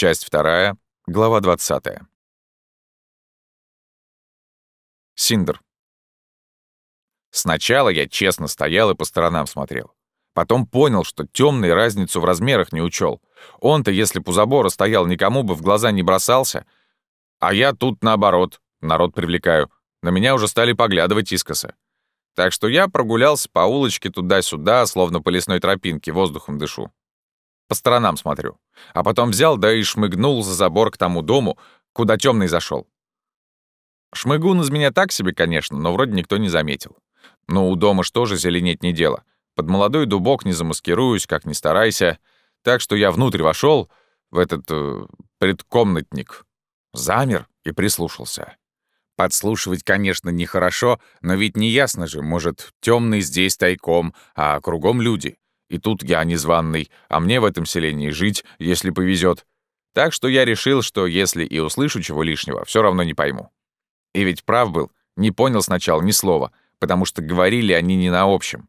Часть вторая, глава 20. Синдер. Сначала я честно стоял и по сторонам смотрел. Потом понял, что темный разницу в размерах не учел. Он-то, если б у забора стоял, никому бы в глаза не бросался. А я тут наоборот, народ привлекаю. На меня уже стали поглядывать искоса. Так что я прогулялся по улочке туда-сюда, словно по лесной тропинке, воздухом дышу. По сторонам смотрю. А потом взял, да и шмыгнул за забор к тому дому, куда темный зашел. Шмыгун из меня так себе, конечно, но вроде никто не заметил. Но у дома что же зеленеть не дело. Под молодой дубок не замаскируюсь, как ни старайся. Так что я внутрь вошел в этот э, предкомнатник. Замер и прислушался. Подслушивать, конечно, нехорошо, но ведь не ясно же, может, темный здесь тайком, а кругом люди. И тут я незваный, а мне в этом селении жить, если повезет. Так что я решил, что если и услышу чего лишнего, все равно не пойму. И ведь прав был, не понял сначала ни слова, потому что говорили они не на общем.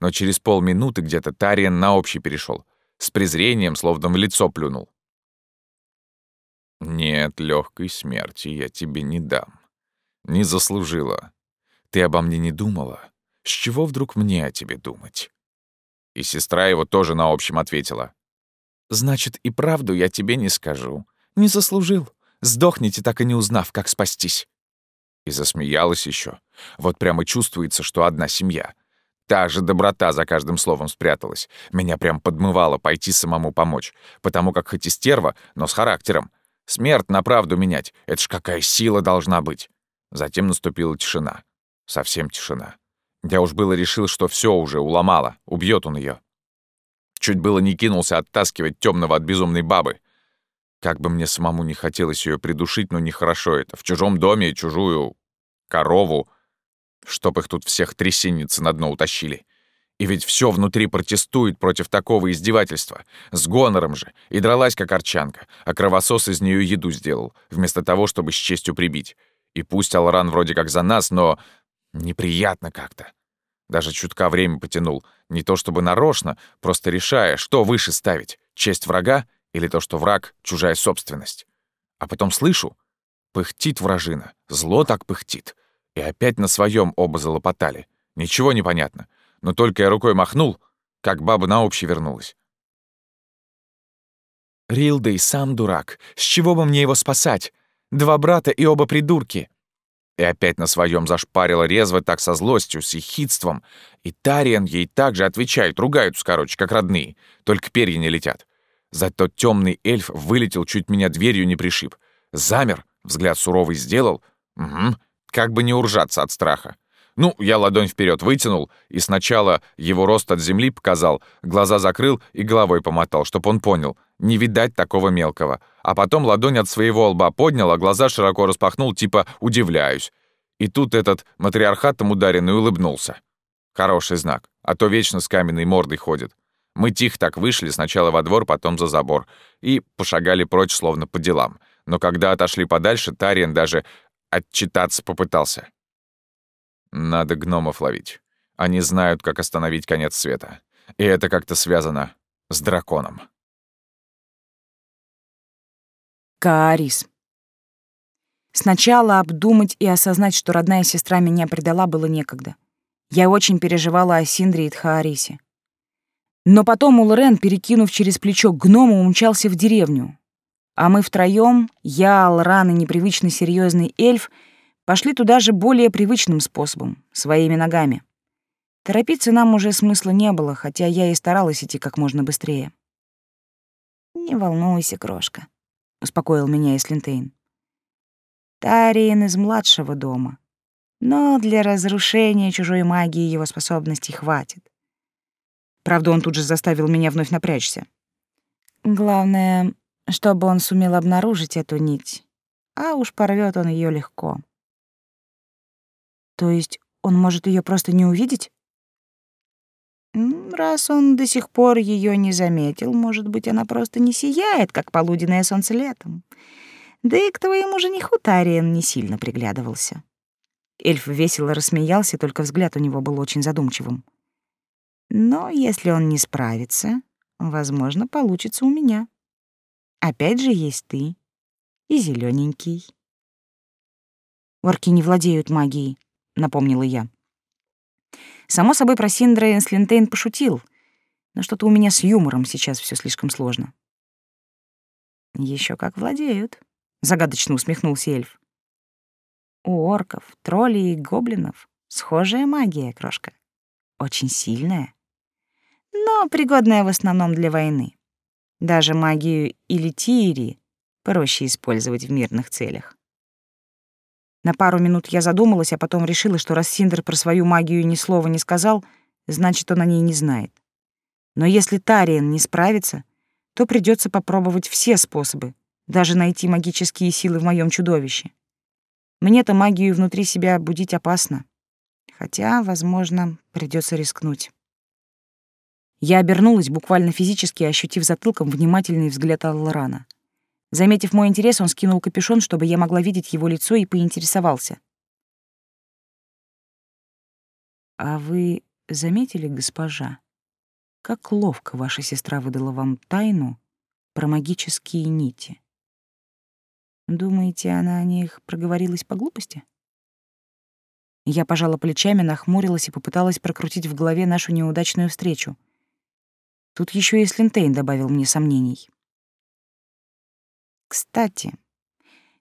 Но через полминуты где-то Тариен на общий перешел, с презрением, словно в лицо плюнул. «Нет, легкой смерти я тебе не дам. Не заслужила. Ты обо мне не думала? С чего вдруг мне о тебе думать?» И сестра его тоже на общем ответила. «Значит, и правду я тебе не скажу. Не заслужил. Сдохните, так и не узнав, как спастись». И засмеялась еще. Вот прямо чувствуется, что одна семья. Та же доброта за каждым словом спряталась. Меня прям подмывало пойти самому помочь. Потому как хоть и стерва, но с характером. Смерть на правду менять — это ж какая сила должна быть. Затем наступила тишина. Совсем тишина. Я уж было решил, что все уже уломало, убьет он ее. Чуть было не кинулся оттаскивать темного от безумной бабы. Как бы мне самому не хотелось ее придушить, но нехорошо это. В чужом доме чужую корову, чтоб их тут всех трясинницы на дно утащили. И ведь все внутри протестует против такого издевательства. С гонором же. И дралась, как арчанка. А кровосос из нее еду сделал, вместо того, чтобы с честью прибить. И пусть Алран вроде как за нас, но неприятно как-то. Даже чутка время потянул. Не то чтобы нарочно, просто решая, что выше ставить. Честь врага или то, что враг — чужая собственность. А потом слышу, пыхтит вражина, зло так пыхтит. И опять на своем оба залопотали. Ничего не понятно. Но только я рукой махнул, как баба на общий вернулась. Рилдей сам дурак. С чего бы мне его спасать? Два брата и оба придурки. И опять на своем зашпарила резво так со злостью, с ехидством. И Тариан ей также отвечает, ругаются, короче, как родные. Только перья не летят. Зато темный эльф вылетел, чуть меня дверью не пришиб. Замер, взгляд суровый сделал. Угу, как бы не уржаться от страха. Ну, я ладонь вперед вытянул, и сначала его рост от земли показал, глаза закрыл и головой помотал, чтоб он понял, не видать такого мелкого. А потом ладонь от своего лба поднял, а глаза широко распахнул, типа «удивляюсь». И тут этот матриархатом ударенный улыбнулся. Хороший знак, а то вечно с каменной мордой ходит. Мы тихо так вышли, сначала во двор, потом за забор, и пошагали прочь, словно по делам. Но когда отошли подальше, Тариен даже отчитаться попытался. Надо гномов ловить. Они знают, как остановить конец света. И это как-то связано с драконом. Каарис. Сначала обдумать и осознать, что родная сестра меня предала, было некогда. Я очень переживала о Синдре и Тхаарисе. Но потом Улрен, перекинув через плечо гнома, умчался в деревню. А мы втроем, я, Алран и непривычно серьезный эльф — Пошли туда же более привычным способом, своими ногами. Торопиться нам уже смысла не было, хотя я и старалась идти как можно быстрее. «Не волнуйся, крошка», — успокоил меня Эслинтейн. «Тариен из младшего дома, но для разрушения чужой магии его способностей хватит. Правда, он тут же заставил меня вновь напрячься. Главное, чтобы он сумел обнаружить эту нить, а уж порвет он ее легко. То есть он может ее просто не увидеть? Раз он до сих пор ее не заметил, может быть, она просто не сияет, как полуденное солнце летом. Да и к твоему жениху Тариен не сильно приглядывался. Эльф весело рассмеялся, только взгляд у него был очень задумчивым. Но если он не справится, возможно, получится у меня. Опять же есть ты. И зелененький. Орки не владеют магией, напомнила я. Само собой, про Синдра Энслинтейн пошутил, но что-то у меня с юмором сейчас все слишком сложно. Еще как владеют, загадочно усмехнулся эльф. У орков, троллей и гоблинов схожая магия, крошка. Очень сильная, но пригодная в основном для войны. Даже магию или тири проще использовать в мирных целях. На пару минут я задумалась, а потом решила, что раз Синдер про свою магию ни слова не сказал, значит, он о ней не знает. Но если Тариен не справится, то придется попробовать все способы, даже найти магические силы в моем чудовище. Мне-то магию внутри себя будить опасно. Хотя, возможно, придется рискнуть. Я обернулась, буквально физически ощутив затылком внимательный взгляд Алларана. Заметив мой интерес, он скинул капюшон, чтобы я могла видеть его лицо, и поинтересовался. «А вы заметили, госпожа, как ловко ваша сестра выдала вам тайну про магические нити? Думаете, она о них проговорилась по глупости?» Я пожала плечами, нахмурилась и попыталась прокрутить в голове нашу неудачную встречу. Тут еще и Слинтейн добавил мне сомнений. Кстати,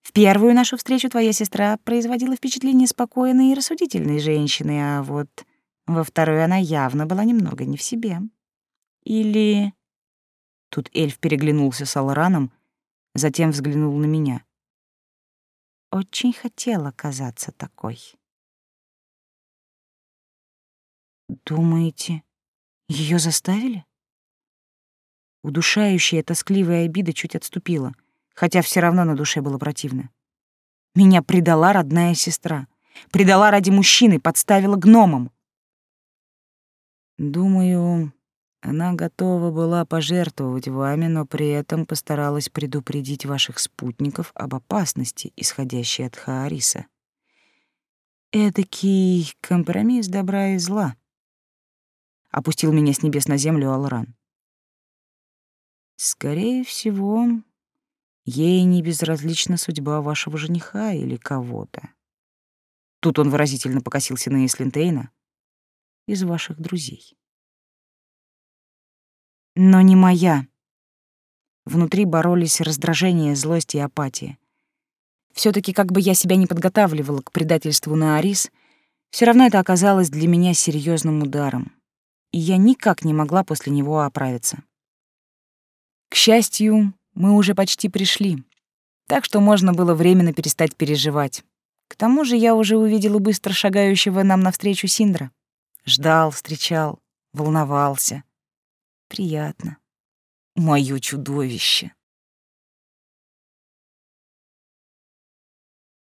в первую нашу встречу твоя сестра производила впечатление спокойной и рассудительной женщины, а вот во вторую она явно была немного не в себе. Или... Тут эльф переглянулся с Алраном, затем взглянул на меня. Очень хотела казаться такой. Думаете, ее заставили? Удушающая тоскливая обида чуть отступила — хотя все равно на душе было противно. Меня предала родная сестра. Предала ради мужчины, подставила гномом. Думаю, она готова была пожертвовать вами, но при этом постаралась предупредить ваших спутников об опасности, исходящей от Хаариса. Эдакий компромисс добра и зла. Опустил меня с небес на землю Алран. Скорее всего, Ей не безразлична судьба вашего жениха или кого-то. Тут он выразительно покосился на Эслинтейна. Из ваших друзей. Но не моя. Внутри боролись раздражение, злость и апатия. все таки как бы я себя не подготавливала к предательству на Арис, все равно это оказалось для меня серьезным ударом, и я никак не могла после него оправиться. К счастью, мы уже почти пришли, так что можно было временно перестать переживать. К тому же я уже увидела быстро шагающего нам навстречу Синдра. Ждал, встречал, волновался. Приятно. Моё чудовище.